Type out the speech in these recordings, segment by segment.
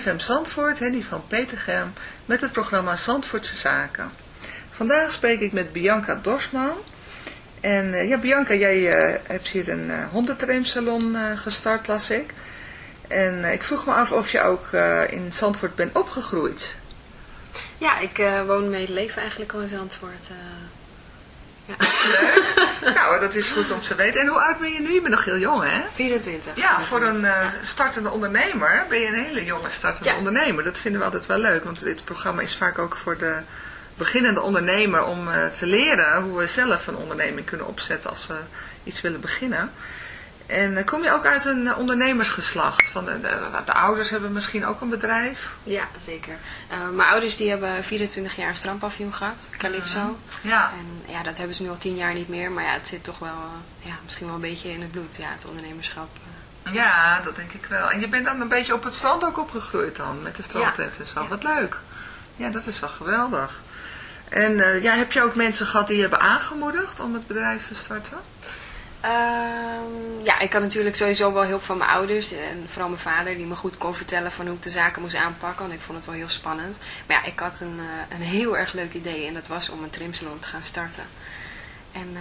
CFM Zandvoort, Henny van Petergem, met het programma Zandvoortse Zaken. Vandaag spreek ik met Bianca Dorsman. En uh, ja, Bianca, jij uh, hebt hier een uh, gestart, las ik. En ik vroeg me af of je ook in Zandvoort bent opgegroeid. Ja, ik woon mijn leven eigenlijk al in Zandvoort. Ja. nou, dat is goed om te weten. En hoe oud ben je nu? Je bent nog heel jong, hè? 24. Ja, voor een uh, startende ondernemer ben je een hele jonge startende ja. ondernemer. Dat vinden we altijd wel leuk, want dit programma is vaak ook voor de beginnende ondernemer om uh, te leren hoe we zelf een onderneming kunnen opzetten als we iets willen beginnen. En uh, kom je ook uit een ondernemersgeslacht? Van de, de, de, ouders hebben misschien ook een bedrijf? Ja, zeker. Uh, mijn ouders die hebben 24 jaar strandpavioen gehad, Calypso. Ja. En ja, dat hebben ze nu al 10 jaar niet meer. Maar ja, het zit toch wel, uh, ja, misschien wel een beetje in het bloed, ja, het ondernemerschap. Ja, dat denk ik wel. En je bent dan een beetje op het strand ook opgegroeid dan, met de strandtent en zo. Ja. Wat leuk. Ja, dat is wel geweldig. En ja, heb je ook mensen gehad die je hebben aangemoedigd om het bedrijf te starten? Uh, ja, ik had natuurlijk sowieso wel hulp van mijn ouders en vooral mijn vader die me goed kon vertellen van hoe ik de zaken moest aanpakken, want ik vond het wel heel spannend. Maar ja, ik had een, uh, een heel erg leuk idee en dat was om een trimsalon te gaan starten. En uh,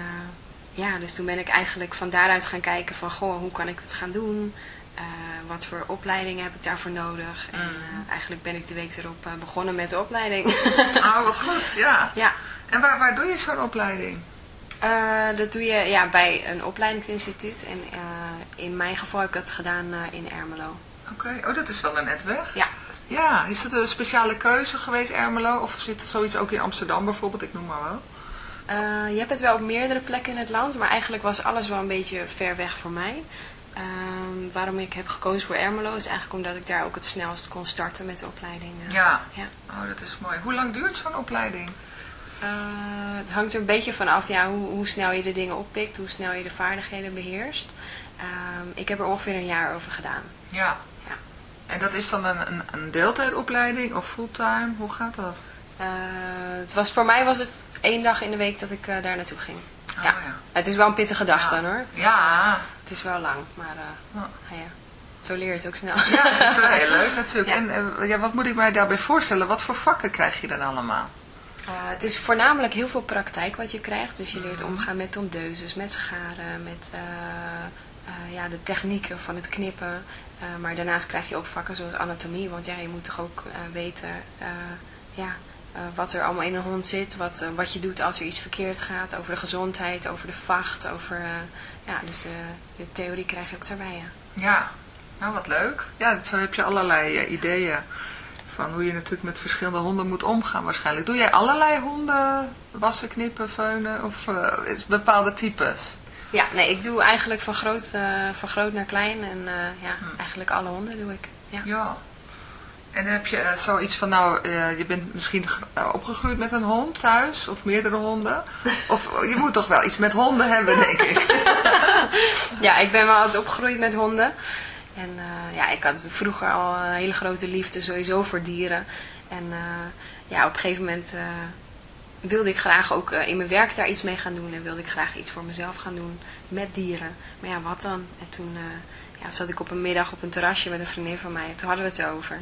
ja, dus toen ben ik eigenlijk van daaruit gaan kijken van, goh, hoe kan ik dat gaan doen? Uh, wat voor opleidingen heb ik daarvoor nodig? En Mm. eigenlijk ben ik de week erop begonnen met de opleiding. Oh, wat goed, ja. ja. En waar, waar doe je zo'n opleiding? Uh, dat doe je ja, bij een opleidingsinstituut. En uh, in mijn geval heb ik dat gedaan uh, in Ermelo. Oké, okay. oh dat is wel een net weg. Ja. Ja, is dat een speciale keuze geweest Ermelo? Of zit er zoiets ook in Amsterdam bijvoorbeeld? Ik noem maar wel. je hebt het wel op meerdere plekken in het land. Maar eigenlijk was alles wel een beetje ver weg voor mij. Ehm, waarom ik heb gekozen voor Ermelo is eigenlijk omdat ik daar ook het snelst kon starten met de opleiding. ja. ja, oh dat is mooi. Hoe lang duurt zo'n opleiding? Uh, het hangt er een beetje van af ja, hoe, hoe, snel je de dingen oppikt, hoe snel je de vaardigheden beheerst. Uh, ik heb er ongeveer een jaar over gedaan. Ja. ja. En dat is dan een, een, een deeltijdopleiding of fulltime? Hoe gaat dat? Uh, het was, voor mij was het één dag in de week dat ik daar naartoe ging. Oh, ja. ja. Het is wel een pittige dag ja. dan hoor. Ja. Het is wel lang, maar oh. ja. Zo leer je het ook snel. Ja, het is wel heel leuk natuurlijk. En ja, wat moet ik mij daarbij voorstellen? Wat voor vakken krijg je dan allemaal? Uh, het is voornamelijk heel veel praktijk wat je krijgt. Dus je leert omgaan met tondeuses, met scharen, met uh, uh, ja, de technieken van het knippen. maar daarnaast krijg je ook vakken zoals anatomie. Want ja, je moet toch ook weten ja, wat er allemaal in een hond zit. Wat, wat je doet als er iets verkeerd gaat. Over de gezondheid, over de vacht. Over, ja, dus de theorie krijg je ook daarbij. Ja, ja. nou wat leuk. Ja, zo heb je allerlei ideeën van hoe je natuurlijk met verschillende honden moet omgaan waarschijnlijk. Doe jij allerlei honden wassen, knippen, veunen of uh, bepaalde types? Ja, nee, ik doe eigenlijk van groot, uh, van groot naar klein en uh, ja, Hm. eigenlijk alle honden doe ik. Ja. ja. En heb je zoiets van, nou, je bent misschien opgegroeid met een hond thuis of meerdere honden? Of je moet toch wel iets met honden hebben, denk ik. ja, ik ben wel altijd opgegroeid met honden. En uh, ja, ik had vroeger al een hele grote liefde sowieso voor dieren. En uh, ja, op een gegeven moment uh, wilde ik graag ook in mijn werk daar iets mee gaan doen. En wilde ik graag iets voor mezelf gaan doen met dieren. Maar ja, wat dan? En toen ja, zat ik op een middag op een terrasje met een vriendin van mij. Toen hadden we het over.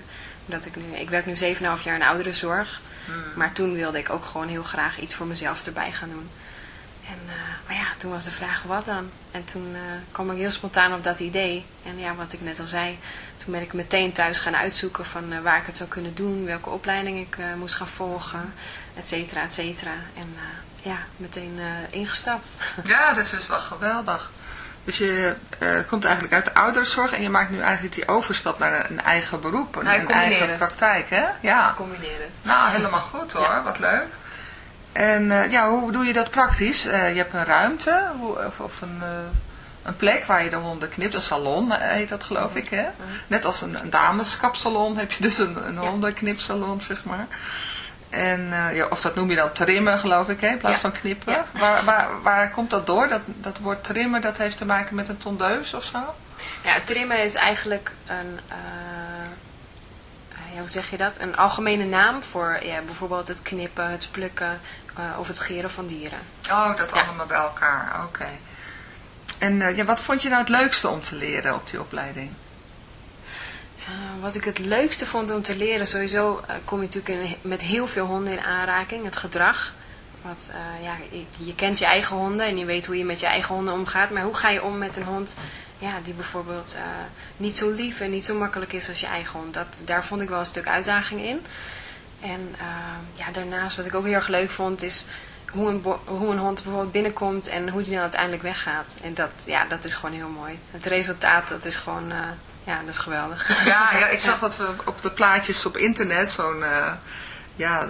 Dat ik, nu, ik werk nu 7,5 jaar in ouderenzorg. Hmm. Maar toen wilde ik ook gewoon heel graag iets voor mezelf erbij gaan doen. En, uh, maar ja, toen was de vraag wat dan? En toen uh, kwam ik heel spontaan op dat idee. En ja, wat ik net al zei, toen ben ik meteen thuis gaan uitzoeken van uh, waar ik het zou kunnen doen, welke opleiding ik moest gaan volgen, et cetera, et cetera. En ja, meteen ingestapt. Ja, dat is dus wel geweldig. Dus je komt eigenlijk uit de ouderenzorg en je maakt nu eigenlijk die overstap naar een, een eigen beroep, een, nou, een eigen het. praktijk, hè? Ja. Ik combineer het. Nou, helemaal goed hoor, ja. wat leuk. En uh, ja, hoe doe je dat praktisch? Uh, je hebt een ruimte hoe, of, of een, uh, een plek waar je de honden knipt. Een salon heet dat geloof ik, hè? Net als een, een dameskapsalon heb je dus een, een hondenknipsalon, zeg maar. En ja, of dat noem je dan trimmen, geloof ik, hè? in plaats ja. van knippen. Waar, waar, waar komt dat door? Dat, dat woord trimmen, dat heeft te maken met een tondeus of zo? Ja, trimmen is eigenlijk een ja, hoe zeg je dat? Een algemene naam voor ja, bijvoorbeeld het knippen, het plukken uh, of het scheren van dieren. Oh, dat ja. allemaal bij elkaar. Oké. Okay. En uh, ja, wat vond je nou het leukste om te leren op die opleiding? wat ik het leukste vond om te leren, sowieso kom je natuurlijk met heel veel honden in aanraking, het gedrag. Want ja, je, kent je eigen honden en je weet hoe je met je eigen honden omgaat. Maar hoe ga je om met een hond ja, die bijvoorbeeld niet zo lief en niet zo makkelijk is als je eigen hond? Dat, daar vond ik wel een stuk uitdaging in. En ja, daarnaast wat ik ook heel erg leuk vond is hoe een, hoe een hond bijvoorbeeld binnenkomt en hoe die dan uiteindelijk weggaat. En dat, ja, dat is gewoon heel mooi. Het resultaat, dat is gewoon, uh, ja, dat is geweldig. Ja, ja ik zag dat we op de plaatjes op internet zo'n... Ja, uh,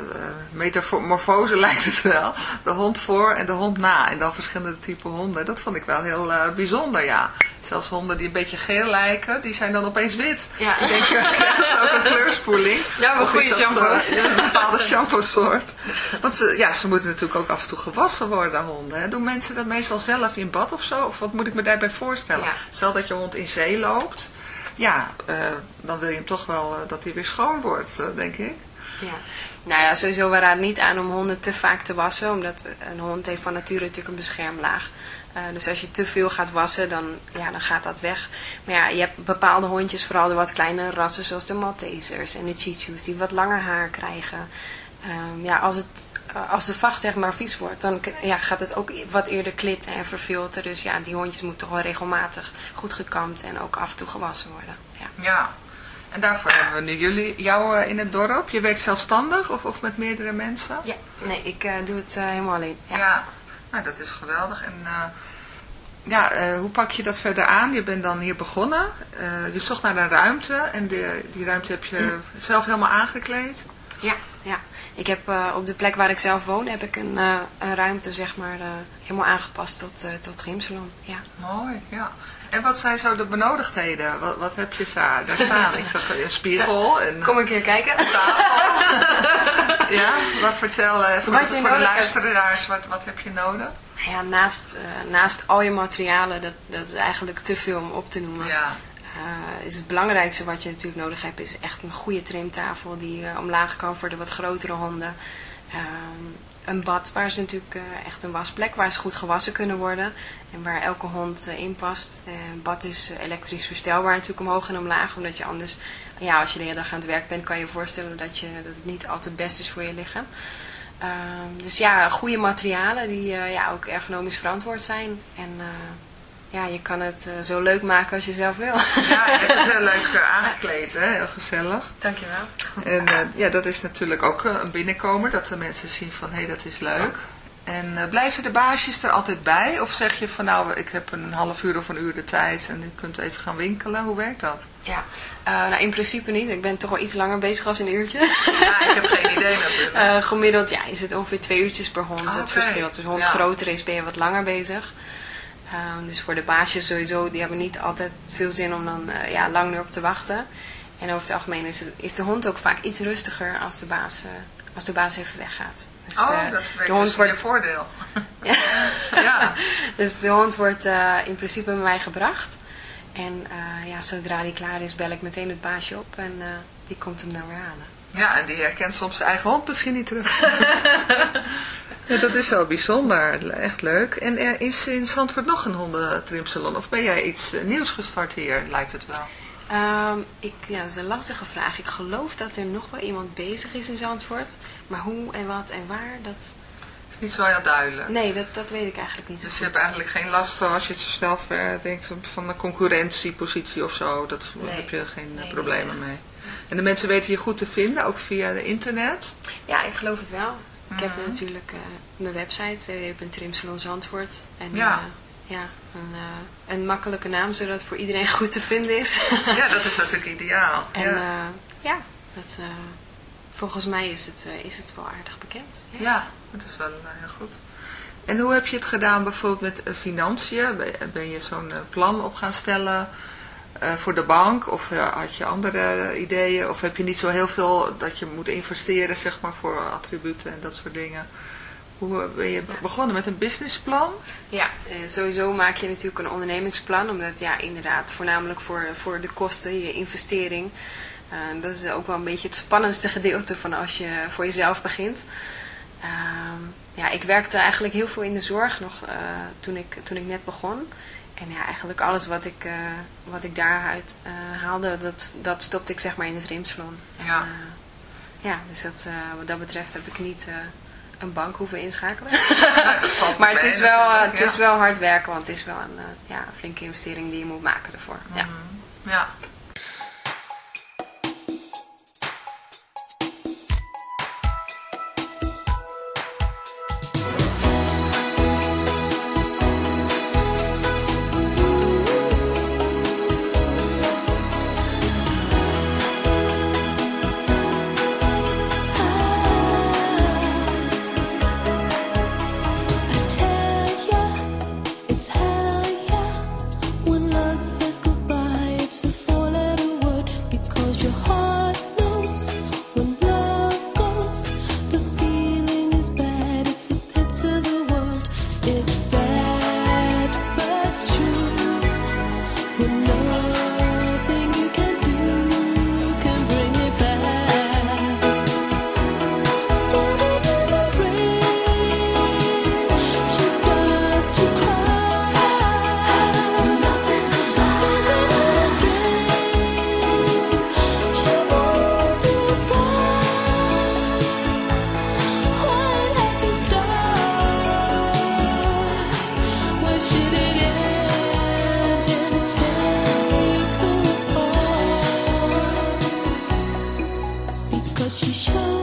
metamorfose lijkt het wel. De hond voor en de hond na. En dan verschillende typen honden. Dat vond ik wel heel uh, bijzonder, ja. Zelfs honden die een beetje geel lijken, die zijn dan opeens wit. Ja. Ik denk, krijgen ze ook een kleurspoeling? Ja, maar goede shampoos. Uh, een bepaalde shampoo soort. Want ze, ja, ze moeten natuurlijk ook af en toe gewassen worden, honden. Hè. Doen mensen dat meestal zelf in bad of zo? Of wat moet ik me daarbij voorstellen? Ja. Stel dat je hond in zee loopt. Ja, dan wil je hem toch wel dat hij weer schoon wordt, denk ik. Ja. Nou ja, sowieso we raden niet aan om honden te vaak te wassen, omdat een hond heeft van nature natuurlijk een beschermlaag. Uh, dus als je te veel gaat wassen, dan, ja, dan gaat dat weg. Maar ja, je hebt bepaalde hondjes, vooral de wat kleinere rassen, zoals de Maltesers en de Chichus, die wat langer haar krijgen. Um, ja, als, het, uh, als de vacht zeg maar vies wordt, dan ja, gaat het ook wat eerder klitten en verfilteren. Dus ja, die hondjes moeten toch wel regelmatig goed gekamd en ook af en toe gewassen worden. Ja. ja. En daarvoor hebben we nu jullie, jou uh, in het dorp. Je werkt zelfstandig of, of met meerdere mensen? Ja, nee, ik uh, doe het uh, helemaal alleen. Ja. ja, nou dat is geweldig. En ja, hoe pak je dat verder aan? Je bent dan hier begonnen. je zocht naar een ruimte en de, die ruimte heb je ja. zelf helemaal aangekleed. Ja, ja. Ik heb op de plek waar ik zelf woon, heb ik een, een ruimte zeg maar helemaal aangepast tot, tot gymsalon. Ja. Mooi, ja. En wat zijn zo de benodigdheden? Wat, wat heb je daar, staan? Ik zag een spiegel. En, Kom een keer kijken. ja, wat vertel uh, voor, wat de, voor de luisteraars, wat, wat heb je nodig? Nou ja, naast, uh, naast al je materialen, dat, dat is eigenlijk te veel om op te noemen. Ja. Uh, is het belangrijkste wat je natuurlijk nodig hebt, is echt een goede trimtafel die omlaag kan voor de wat grotere honden. Een bad waar ze natuurlijk uh, echt een wasplek waar ze goed gewassen kunnen worden. En waar elke hond uh, in past. Uh, een bad is elektrisch verstelbaar natuurlijk omhoog en omlaag. Omdat je anders, ja als je de hele dag aan het werk bent kan je je voorstellen dat, je, dat het niet altijd best is voor je lichaam. Ehm, dus ja, goede materialen die ja, ook ergonomisch verantwoord zijn. En ja, je kan het uh, zo leuk maken als je zelf wil. Ja, je hebt het heel leuk uh, aangekleed, hè? heel gezellig. Dankjewel. En uh, ja, dat is natuurlijk ook een binnenkomer, dat de mensen zien van, hé, hey, dat is leuk. En blijven de baasjes er altijd bij? Of zeg je van, nou, ik heb een half uur of een uur de tijd en je kunt even gaan winkelen? Hoe werkt dat? Ja, nou in principe niet. Ik ben toch wel iets langer bezig als een uurtje. Ja, ik heb geen idee natuurlijk. gemiddeld ja, is het ongeveer twee uurtjes per hond. Ah, het verschilt. Dus hond ja. groter is, ben je wat langer bezig. Um, dus voor de baasjes sowieso, die hebben niet altijd veel zin om dan uh, ja, lang erop te wachten. En over het algemeen is, het, is de hond ook vaak iets rustiger als de baas, uh, als de baas even weggaat. Dus, oh, uh, dat is de hond wordt... je voordeel. ja. ja. dus de hond wordt in principe bij mij gebracht. En ja, zodra die klaar is, bel ik meteen het baasje op en die komt hem dan weer halen. Ja, en die herkent soms zijn eigen hond misschien niet terug. Ja, dat is zo bijzonder. Echt leuk. En er is in Zandvoort nog een hondentrimsalon? Of ben jij iets eh, nieuws gestart hier, lijkt het wel? Um, ik, ja, dat is een lastige vraag. Ik geloof dat er nog wel iemand bezig is in Zandvoort. Maar hoe en wat en waar, dat... Is niet zo heel duidelijk. Nee, dat, dat weet ik eigenlijk niet Dus je hebt eigenlijk geen last, zoals je het zelf uh, denkt, van een concurrentiepositie of zo. Dat nee, heb je geen eh, nee, problemen mee. En de mensen weten je goed te vinden, ook via de internet? Ja, ik geloof het wel. Ik heb mhm. natuurlijk uh, mijn website www.trimsalonzandvoort. En ja, uh, ja een, uh, een, makkelijke naam, zodat het voor iedereen goed te vinden is. ja, dat is natuurlijk ideaal. En ja, ja dat, volgens mij is het, is het wel aardig bekend. Ja, ja dat is wel heel goed. En hoe heb je het gedaan bijvoorbeeld met financiën? Ben je zo'n plan op gaan stellen uh, voor de bank? Of uh, had je andere ideeën? Of heb je niet zo heel veel dat je moet investeren zeg maar, voor attributen en dat soort dingen? Hoe ben je begonnen met een businessplan? Ja, eh, sowieso maak je natuurlijk een ondernemingsplan. Omdat ja, inderdaad, voornamelijk voor, voor de kosten, je investering. Dat is ook wel een beetje het spannendste gedeelte van als je voor jezelf begint. Uh, ja, ik werkte eigenlijk heel veel in de zorg nog toen, ik, toen ik net begon. En ja, eigenlijk alles wat ik, wat ik daaruit haalde, dat, dat stopte ik zeg maar in het rimsalon. Ja. En, ja, dus dat, wat dat betreft heb ik niet een bank hoeven inschakelen. maar het is, wel, het is wel hard werken, want het is wel een ja, flinke investering die je moet maken ervoor. Ja. Mhm. ja. what she showed.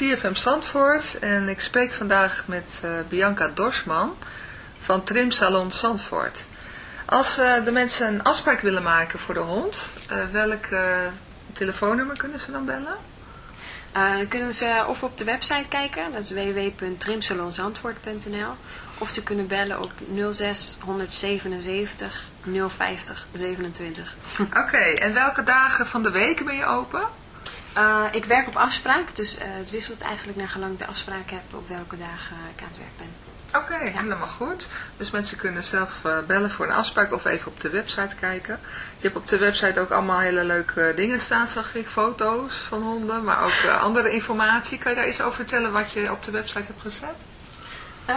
CFM Zandvoort en ik spreek vandaag met eh, Bianca Dorsman van Trimsalon Zandvoort. Als eh, de mensen een afspraak willen maken voor de hond, eh, welk telefoonnummer kunnen ze dan bellen? Dan kunnen ze of op de website kijken, dat is www.trimsalonzandvoort.nl of ze kunnen bellen op 06 177 050 27. Oké, en welke dagen van de week ben je open? Eh, ik werk op afspraak, dus eh, het wisselt eigenlijk naar gelang ik de afspraak heb op welke dagen ik aan het werk ben. Oké, helemaal goed. Dus mensen kunnen zelf eh, bellen voor een afspraak of even op de website kijken. Je hebt op de website ook allemaal hele leuke dingen staan, zag ik. Foto's van honden, maar ook eh, andere informatie. Kan je daar iets over vertellen wat je op de website hebt gezet? Eh,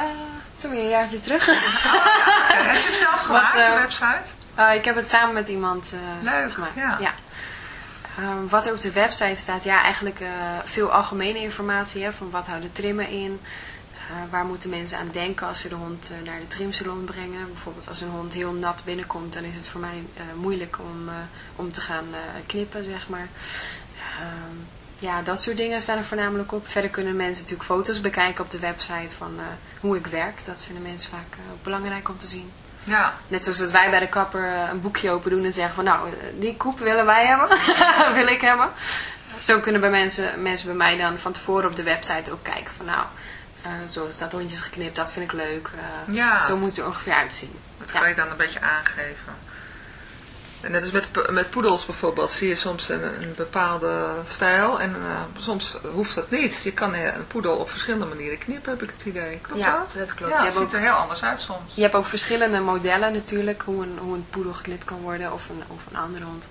is alweer een jaartje terug. Heb je het zelf gemaakt, eh, de website? Eh, ik heb het samen met iemand eh, Leuk, gemaakt. ja. Ehm, wat er op de website staat, ja, eigenlijk eh, veel algemene informatie. Hè, van wat houden trimmen in? Eh, waar moeten mensen aan denken als ze de hond eh, naar de trimsalon brengen? Bijvoorbeeld als een hond heel nat binnenkomt, dan is het voor mij moeilijk om, om te gaan knippen, zeg maar. Ehm, ja, dat soort dingen staan er voornamelijk op. Verder kunnen mensen natuurlijk foto's bekijken op de website van hoe ik werk. Dat vinden mensen vaak ook belangrijk om te zien. Ja, Net zoals dat wij bij de kapper eh, een boekje open doen en zeggen van nou, eh, die koep willen wij hebben, wil ik hebben. Zo kunnen bij mensen, mensen bij mij dan van tevoren op de website ook kijken van nou, eh, zo is dat hondjes geknipt, dat vind ik leuk. Ja. Zo moet het er ongeveer uitzien. dat Ja. kan je dan een beetje aangeven. En net als met, met poedels bijvoorbeeld, zie je soms een, een bepaalde stijl en eh, soms hoeft dat niet. Je kan een poedel op verschillende manieren knippen, heb ik het idee. Klopt Ja, dat? dat klopt. Ja, het ziet er heel anders uit soms. Je hebt ook verschillende modellen natuurlijk, hoe een, hoe een poedel geknipt kan worden of een, of een andere hond.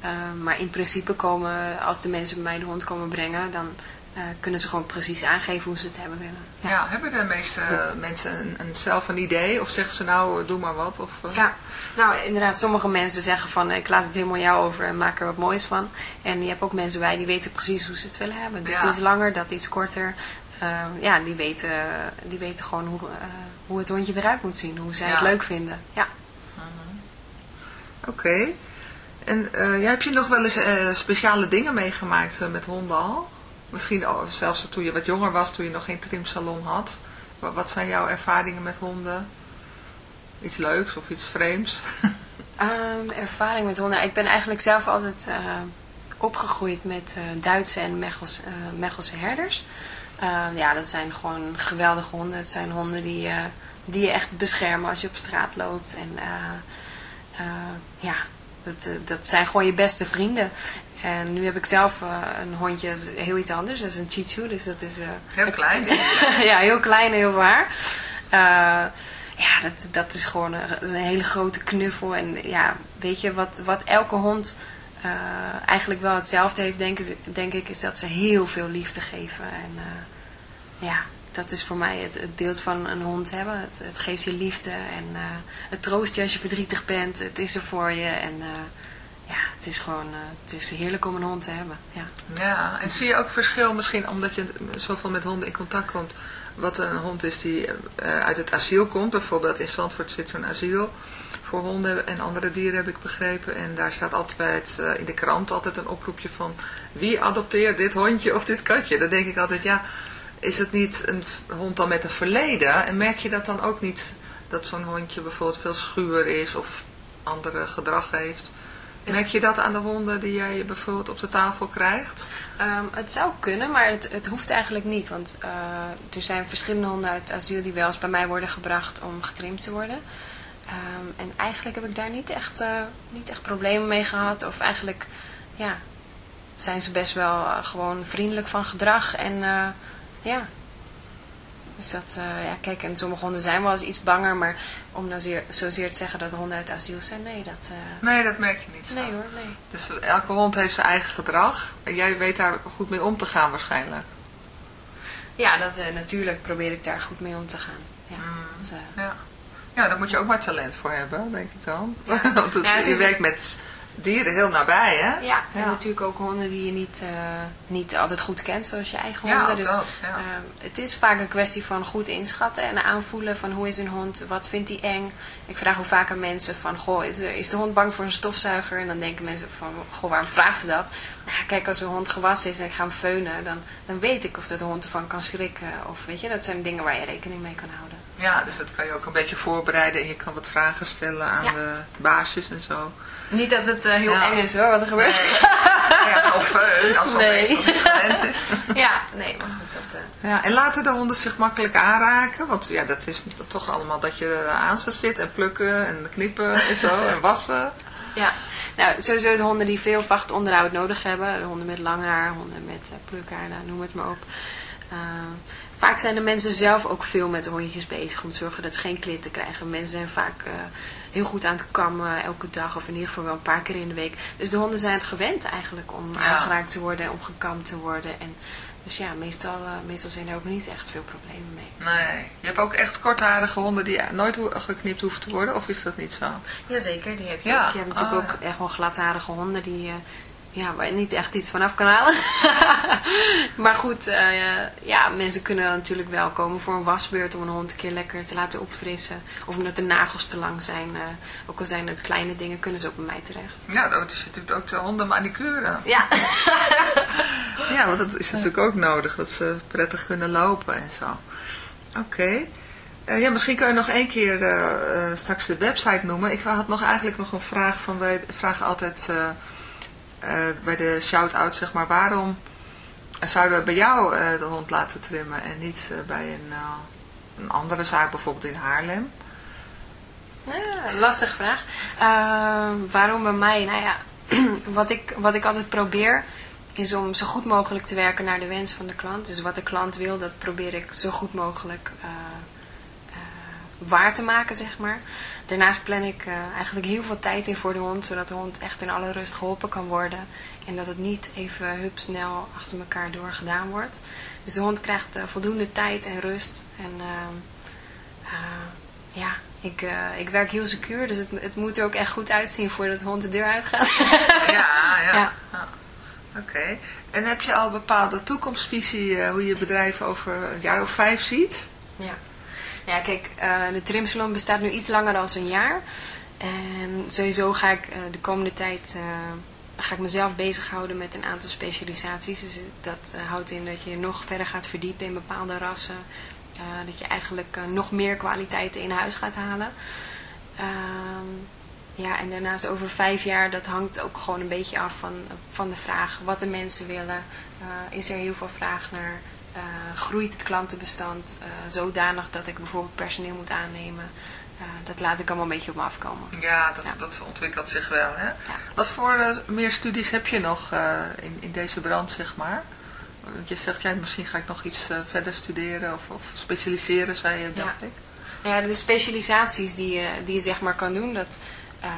Eh, maar in principe komen, als de mensen bij mij de hond komen brengen, dan eh, kunnen ze gewoon precies aangeven hoe ze het hebben willen. Ja, hebben de meeste eh, mensen een, een, zelf een idee? Of zeggen ze nou, eh, doe maar wat? Of, eh, Ja, nou inderdaad, sommige mensen zeggen van ik laat het helemaal jou over en maak er wat moois van. En je hebt ook mensen bij die weten precies hoe ze het willen hebben. Ja. iets langer, dat iets korter. Eh, ja, die weten, die weten gewoon hoe, eh, hoe het hondje eruit moet zien, hoe zij het leuk vinden. Ja. Oké. En eh, ja, heb je nog wel eens eh, speciale dingen meegemaakt eh, met honden al? Misschien zelfs toen je wat jonger was, toen je nog geen trimsalon had. Wat, zijn jouw ervaringen met honden? Iets leuks of iets vreemds? Ehm, ervaring met honden. Ik ben eigenlijk zelf altijd eh, opgegroeid met eh, Duitse en eh, Mechelse herders. Ehm, ja, dat zijn gewoon geweldige honden. Het zijn honden die, die je echt beschermen als je op straat loopt. En ja, dat, dat zijn gewoon je beste vrienden. En nu heb ik zelf eh, een hondje, dat is heel iets anders. Dat is een Chichu, dus dat is... eh, Heel klein. ja, heel klein en heel waar. Eh, ja, dat, dat is gewoon een, een hele grote knuffel. En ja, weet je, wat, wat elke hond eigenlijk wel hetzelfde heeft, denk, ik- denk ik, is dat ze heel veel liefde geven. En ja, dat is voor mij het, het beeld van een hond hebben. Het, het geeft je liefde en het troost je als je verdrietig bent. Het is er voor je en... ja, het is gewoon, eh, het is heerlijk om een hond te hebben. Ja. Ja, en zie je ook verschil misschien omdat je zoveel met honden in contact komt. Wat een hond is die eh, uit het asiel komt. Bijvoorbeeld in Zandvoort zit zo'n asiel voor honden en andere dieren heb ik begrepen. En daar staat altijd eh, in de krant altijd een oproepje van wie adopteert dit hondje of dit katje. Dan denk ik altijd, ja, is het niet een hond dan met een verleden? En merk je dat dan ook niet dat zo'n hondje bijvoorbeeld veel schuwer is of andere gedrag heeft? Merk je dat aan de honden die jij bijvoorbeeld op de tafel krijgt? Ehm, het zou kunnen, maar het, het hoeft eigenlijk niet. Want eh, er zijn verschillende honden uit asiel die wel eens bij mij worden gebracht om getrimd te worden. Ehm, en eigenlijk heb ik daar niet echt, eh, niet echt problemen mee gehad. Of eigenlijk ja, zijn ze best wel eh, gewoon vriendelijk van gedrag. En ja, dus dat, eh, ja, kijk, en sommige honden zijn wel eens iets banger. Maar om nou zeer, zozeer te zeggen dat de honden uit asiel zijn, nee, dat... eh, Nee, dat merk je niet. zo. nee hoor, nee. Dus elke hond heeft zijn eigen gedrag. En jij weet daar goed mee om te gaan waarschijnlijk. Ja, dat, eh, natuurlijk probeer ik daar goed mee om te gaan. Ja, Mm. dat, Ja. ja, daar moet je ook maar talent voor hebben, denk ik dan. Ja. Want het, Ja, het je is- werkt met dieren heel nabij, hè? Ja, en Ja. natuurlijk ook honden die je niet, eh, niet altijd goed kent, zoals je eigen Ja, honden. ook Dus dat, ja. ehm, het is vaak een kwestie van goed inschatten en aanvoelen van hoe is een hond, wat vindt hij eng. Ik vraag hoe vaak aan mensen van, goh, is, de- is de hond bang voor een stofzuiger? En dan denken mensen van, goh, waarom vraagt ze dat? Nou, ja, kijk, als een hond gewassen is en ik ga hem feunen, dan, dan weet ik of dat de hond ervan kan schrikken. Of weet je, dat zijn dingen waar je rekening mee kan houden. Ja, dus dat kan je ook een beetje voorbereiden. En je kan wat vragen stellen aan Ja. de baasjes en zo. Niet dat het eh, heel Ja. eng is hoor, wat er gebeurt. ja, zo'n feun, als zo'n Nee. gewend is. ja, nee, maar goed, dat... eh, Ja, en laten de honden zich makkelijk aanraken? Want ja, dat is toch allemaal dat je aan ze zit en plukken en knippen en zo en wassen. Ja, nou sowieso de honden die veel vachtonderhoud nodig hebben. De honden met lang haar, honden met eh, plukhaar, nou, noem het maar op. Eh, vaak zijn de mensen zelf ook veel met de hondjes bezig om te zorgen dat ze geen klitten krijgen. Mensen zijn vaak eh, heel goed aan het kammen elke dag of in ieder geval wel een paar keer in de week. Dus de honden zijn het gewend eigenlijk om Ja. aangeraakt te worden en om gekamd te worden. En, dus ja, meestal, eh, meestal zijn er ook niet echt veel problemen mee. Nee. Je hebt ook echt kortharige honden die nooit geknipt hoeven te worden, of is dat niet zo? Jazeker, die heb je Ja. ook. Je hebt natuurlijk Oh, ook echt wel gladharige honden die, eh, ja, waar je niet echt iets vanaf kan halen. maar goed, eh, ja, mensen kunnen natuurlijk wel komen voor een wasbeurt om een hond een keer lekker te laten opfrissen. Of omdat de nagels te lang zijn. eh, ook al zijn het kleine dingen, kunnen ze ook bij mij terecht. Ja, dat is natuurlijk ook de hondenmanicure. Ja, Ja, want dat is natuurlijk ook nodig, dat ze prettig kunnen lopen en zo. Oké. Eh, ja, misschien kun je nog één keer straks de website noemen. Ik had nog eigenlijk nog een vraag van, wij vragen altijd bij de shout-out, zeg maar, waarom zouden we bij jou eh, de hond laten trimmen en niet eh, bij een, eh, een andere zaak, bijvoorbeeld in Haarlem? Ja, lastige vraag. Eh, waarom bij mij? Nou ja, wat ik, wat ik altijd probeer is om zo goed mogelijk te werken naar de wens van de klant. Dus wat de klant wil, dat probeer ik zo goed mogelijk eh, eh, waar te maken, zeg maar. Daarnaast plan ik eh, eigenlijk heel veel tijd in voor de hond, zodat de hond echt in alle rust geholpen kan worden. En dat het niet even hupsnel achter elkaar door gedaan wordt. Dus de hond krijgt eh, voldoende tijd en rust. En ehm, eh, ja, ik, ik werk heel secuur, dus het, het moet er ook echt goed uitzien voordat de hond de deur uitgaat. Ja, ja. Ja. ja. Oké. En heb je al een bepaalde toekomstvisie hoe je je bedrijf over een jaar of vijf ziet? Ja, ja kijk, eh, de trimsalon bestaat nu iets langer dan een jaar. En sowieso ga ik eh, de komende tijd eh, ga ik mezelf bezighouden met een aantal specialisaties. Dus dat houdt in dat je nog verder gaat verdiepen in bepaalde rassen. Dat je eigenlijk nog meer kwaliteiten in huis gaat halen. Ehm, ja, en daarnaast over vijf jaar, dat hangt ook gewoon een beetje af van, van de vraag wat de mensen willen. Is er heel veel vraag naar, eh, groeit het klantenbestand eh, zodanig dat ik bijvoorbeeld personeel moet aannemen. Eh, dat laat ik allemaal een beetje op me afkomen. Ja, dat, Ja. dat ontwikkelt zich wel. Hè? Wat voor meer studies heb je nog in, in deze brand, zeg maar? Want je zegt, ja, misschien ga ik nog iets verder studeren of, of specialiseren, zei je, dacht ik. Nou ja, de specialisaties die je, die je zeg maar kan doen, dat, eh,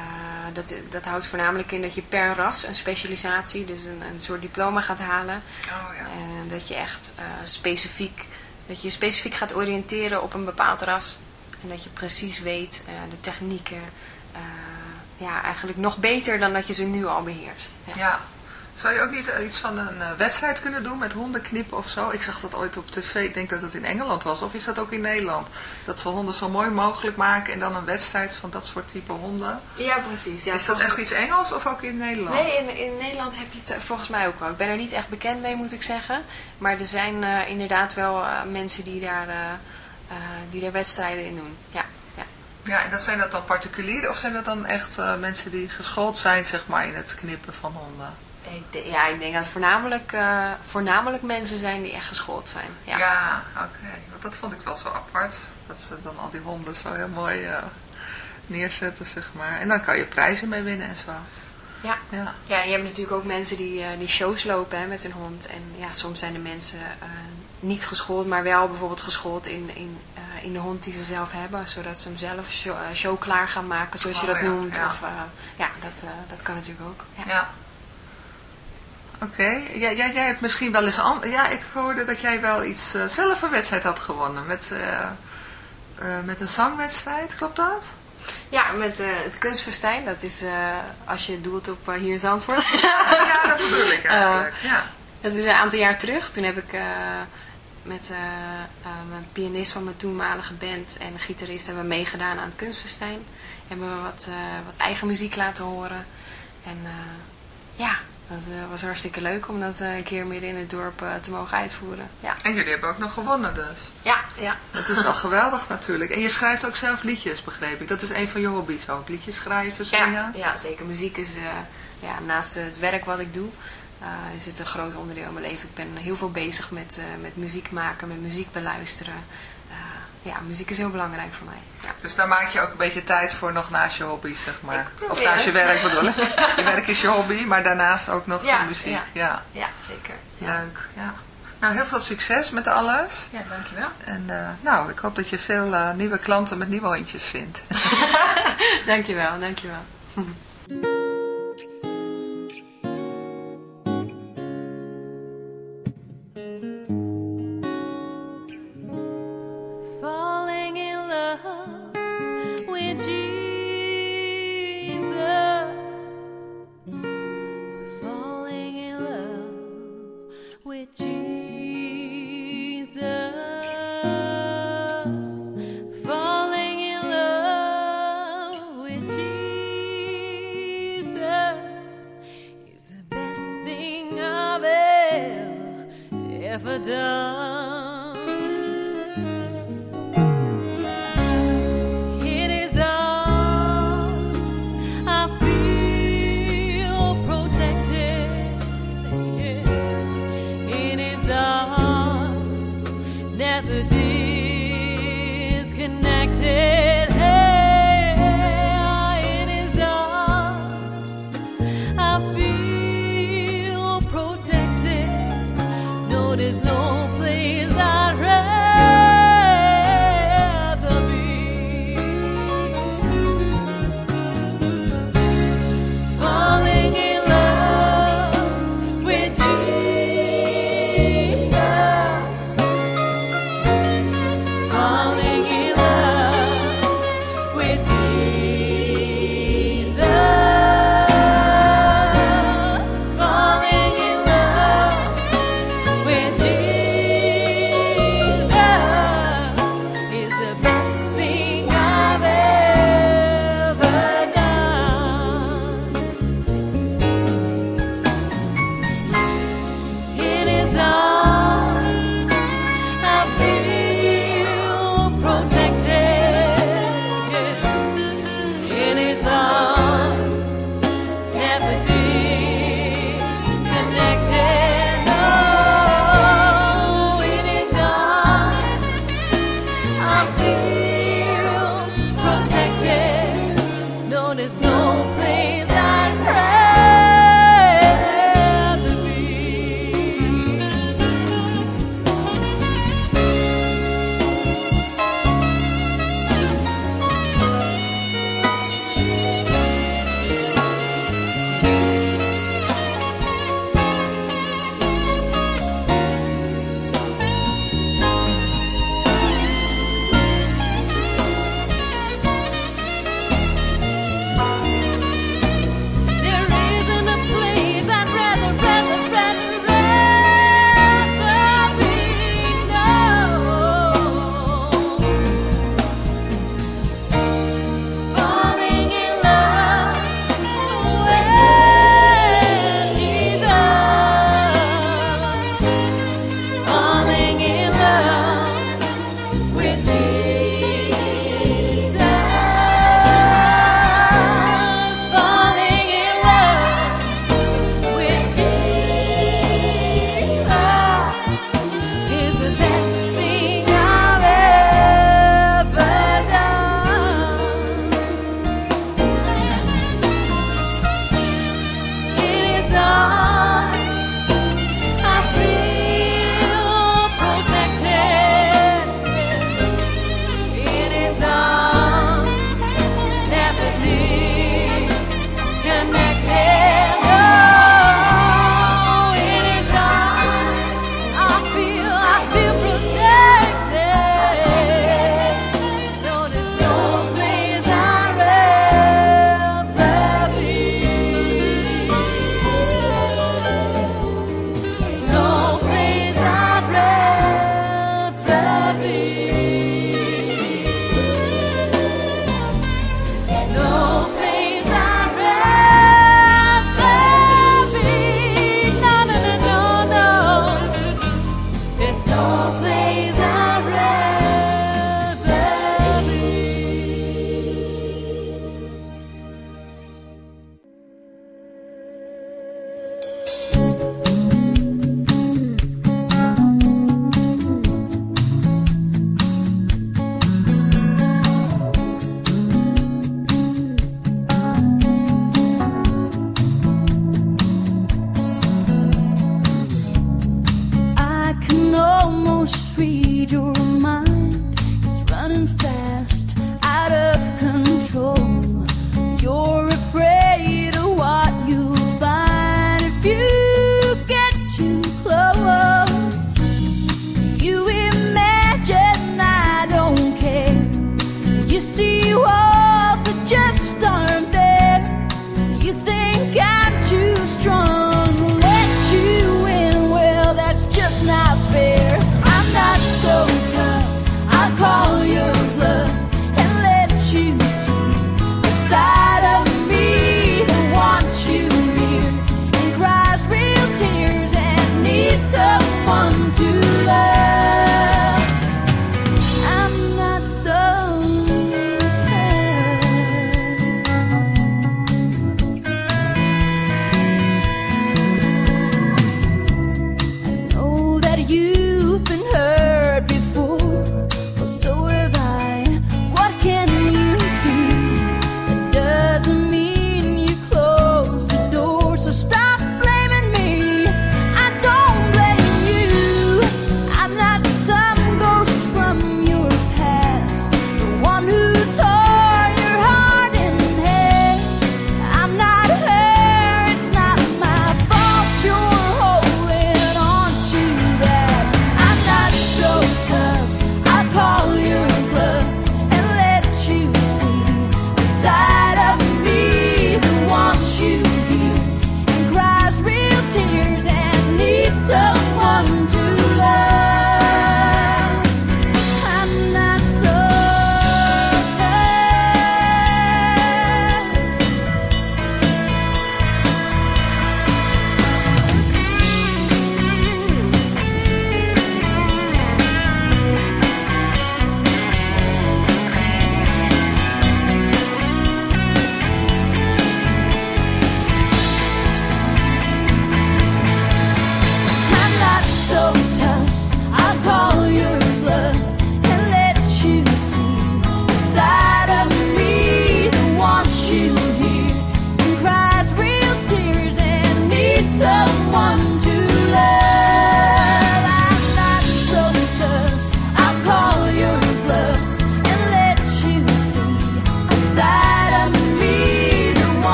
dat, dat houdt voornamelijk in dat je per ras een specialisatie, dus een, een soort diploma gaat halen. Oh ja. En dat je echt eh, specifiek, dat je specifiek gaat oriënteren op een bepaald ras. En dat je precies weet eh, de technieken, ja, eigenlijk nog beter dan dat je ze nu al beheerst. Ja. Ja. Zou je ook niet iets van een eh, wedstrijd kunnen doen met honden knippen of zo? Ik zag dat ooit op tv, ik denk dat het in Engeland was. Of is dat ook in Nederland? Dat ze honden zo mooi mogelijk maken en dan een wedstrijd van dat soort type honden. Ja, precies. Ja, is dat echt iets Engels of ook in Nederland? Nee, in, in Nederland heb je het eh, volgens mij ook wel. Ik ben er niet echt bekend mee, moet ik zeggen. Maar er zijn eh, inderdaad wel mensen die daar, die daar wedstrijden in doen. Ja, ja. En dat zijn dat dan particulieren of zijn dat dan echt mensen die geschoold zijn zeg maar in het knippen van honden? Ja, ik denk dat het voornamelijk, eh, voornamelijk mensen zijn die echt geschoold zijn. Ja. Ja, oké. Want dat vond ik wel zo apart. Dat ze dan al die honden zo heel mooi eh, neerzetten, zeg maar. En dan kan je prijzen mee winnen en zo. Ja. Ja. Ja, je hebt natuurlijk ook mensen die, eh, die shows lopen hè, met hun hond. En ja, soms zijn de mensen niet geschoold, maar wel bijvoorbeeld geschoold in, in, in de hond die ze zelf hebben. Zodat ze hem zelf show, show klaar gaan maken, zoals je Oh, dat ja, noemt. ja. Of, ja, dat, dat kan natuurlijk ook. Ja. Oké. Jij, jij, jij hebt misschien wel eens... Ja, ik hoorde dat jij wel iets... eh, zelf een wedstrijd had gewonnen. Met, eh, eh, met een zangwedstrijd, klopt dat? Ja, met het kunstfestijn. Dat is, als je het doelt op hier in Zandvoort. ja, dat bedoel ik eigenlijk. ja. Dat is een aantal jaar terug. Toen heb ik met mijn pianist van mijn toenmalige band en gitarist hebben we meegedaan aan het kunstfestijn. Hebben we wat, eh, wat eigen muziek laten horen. En ja, dat eh, was hartstikke leuk om dat eh, een keer midden in het dorp eh, te mogen uitvoeren. Ja, En jullie hebben ook nog gewonnen dus. ja, ja. Dat is wel geweldig natuurlijk. En je schrijft ook zelf liedjes, begreep ik. Dat is een van je hobby's ook. Liedjes schrijven, zingen. Ja, ja, zeker. Muziek is, ja, naast het werk wat ik doe, is het een groot onderdeel in mijn leven. Ik ben heel veel bezig met, met muziek maken, met muziek beluisteren. Ja, muziek is heel belangrijk voor mij. Ja. Dus daar maak je ook een beetje tijd voor nog naast je hobby, zeg maar. Of naast je werk bedoel ik. Je werk is je hobby, maar daarnaast ook nog Ja, de muziek. ja. Ja. ja, zeker. Leuk. Ja. Nou, heel veel succes met alles. Ja, dankjewel. En eh, nou, ik hoop dat je veel eh, nieuwe klanten met nieuwe hondjes vindt. dankjewel, dankjewel.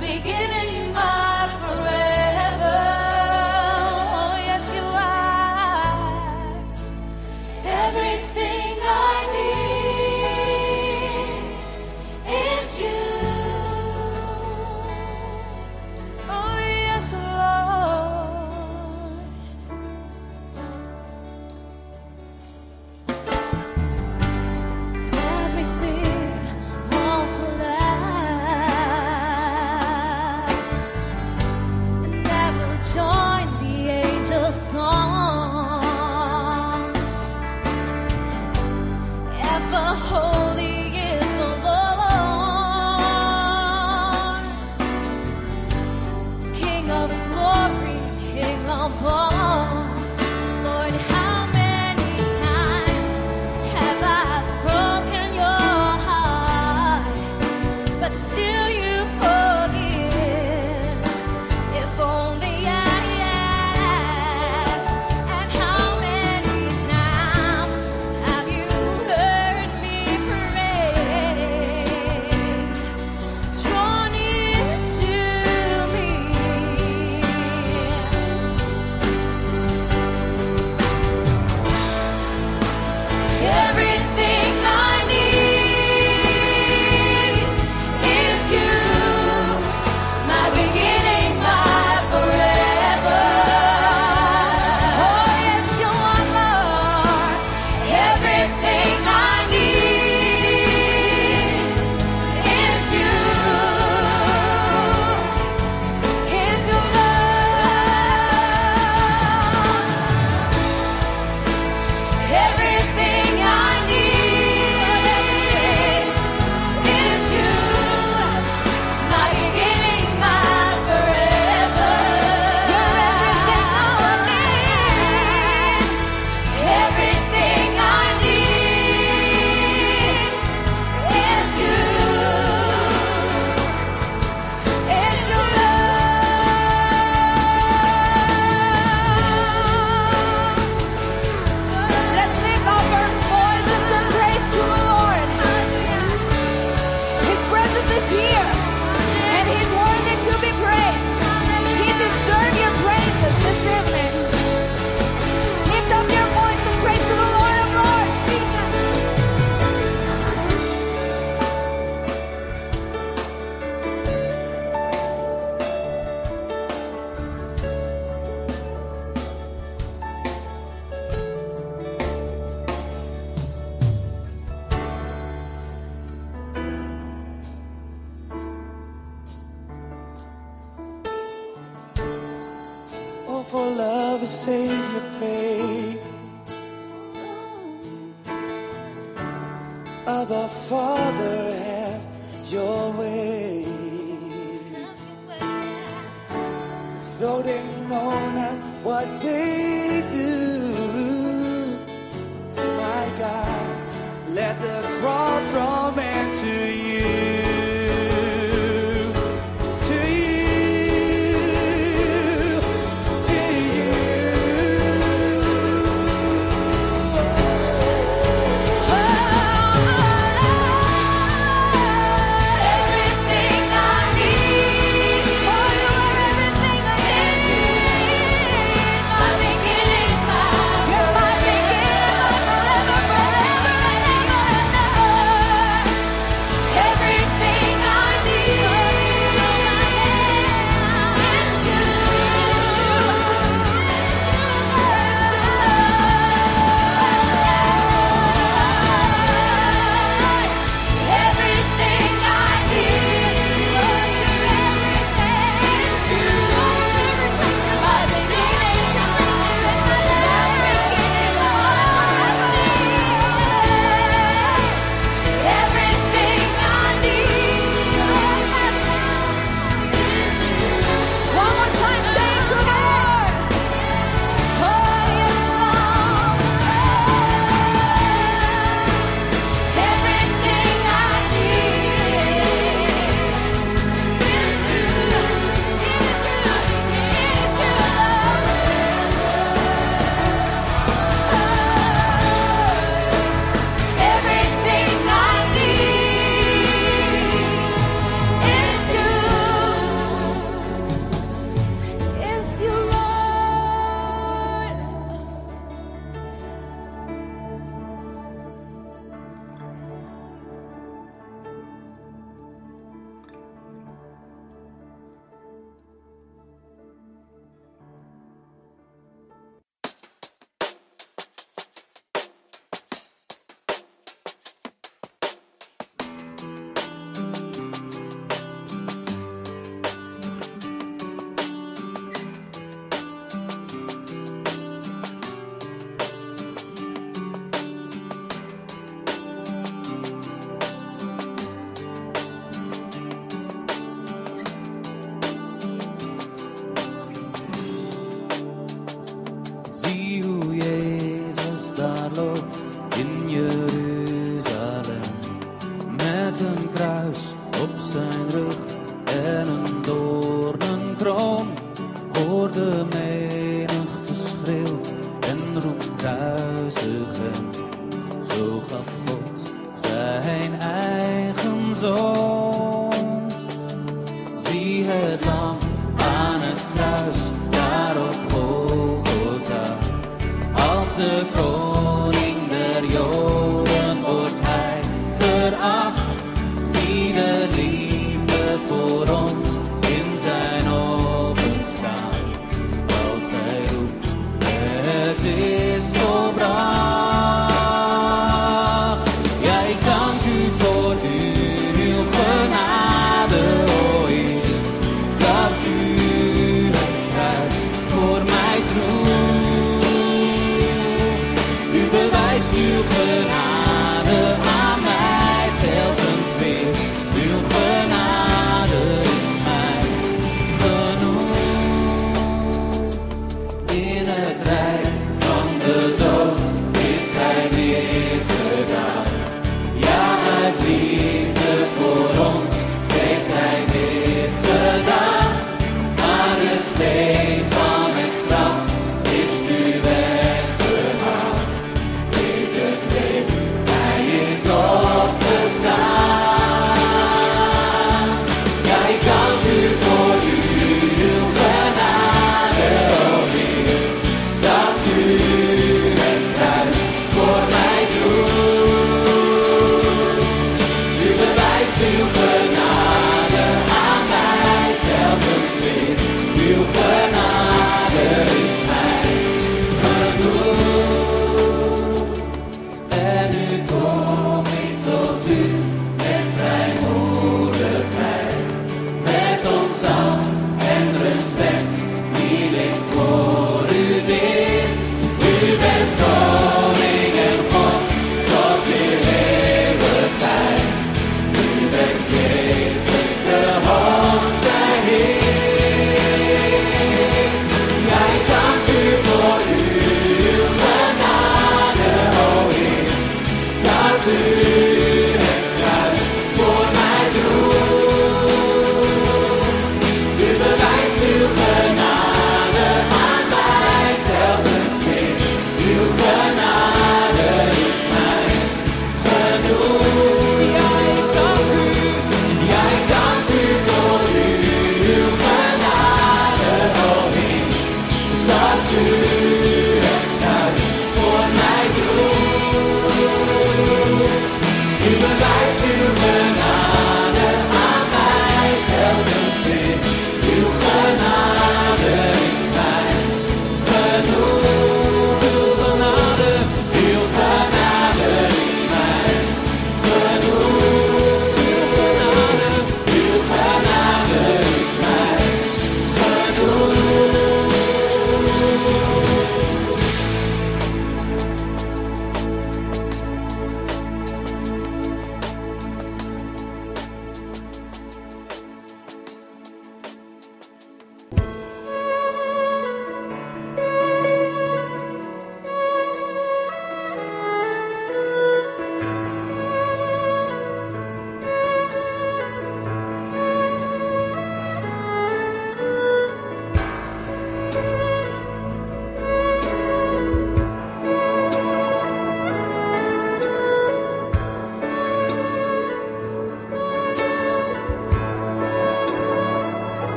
beginning, my Everything I need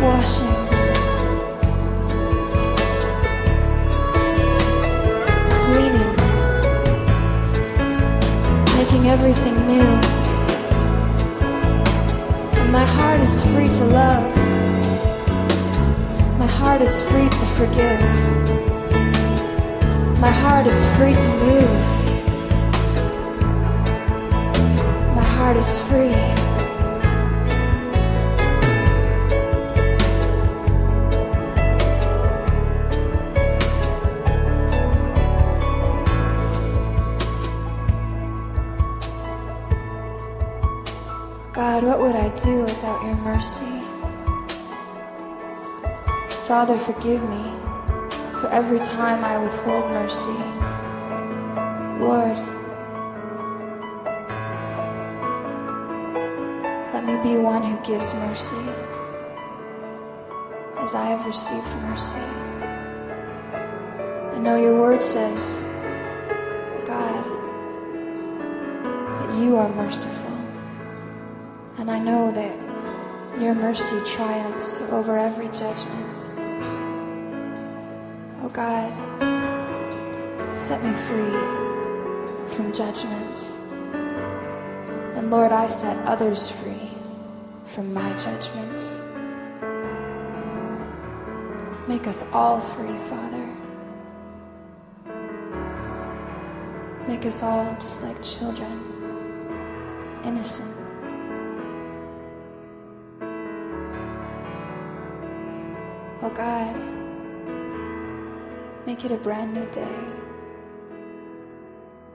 washing. Cleaning. Making everything new. And my heart is free to love. My heart is free to forgive. My heart is free to move. My heart is free. do without your mercy. Father, forgive me for every time I withhold mercy. Lord, let me be one who gives mercy as I have received mercy. I know your word says, God, that you are merciful. I know that your mercy triumphs over every judgment. Oh God, set me free from judgments. And Lord, I set others free from my judgments. Make us all free, Father. Make us all just like children, innocent. Oh God, make it a brand new day.